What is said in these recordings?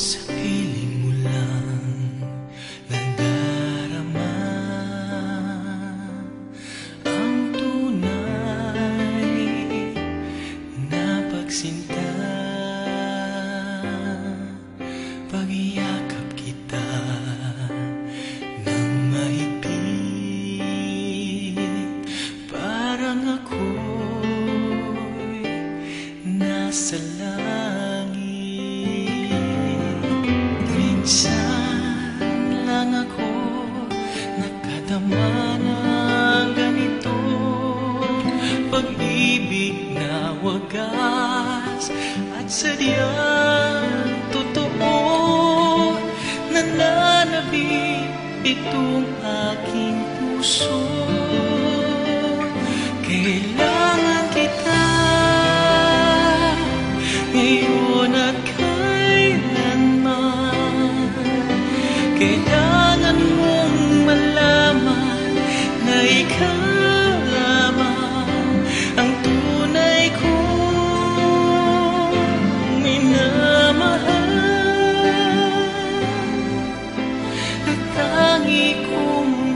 Sa piling mo lang nadarama Ang tunay na kita ng mahigpit. Parang ako'y nasa wagas at sadyang totoo Nananabik itong aking puso. Kailangan kita ngayon at kailanman. Kailangan mong malaman na ikaw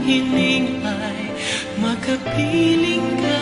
kong hiling ay makapiling ka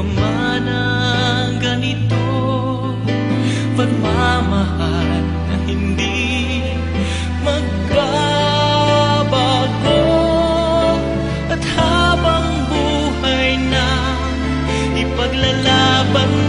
ka man ang ganito. Pagmamahal na hindi magbabago. At habang buhay na ipaglalaban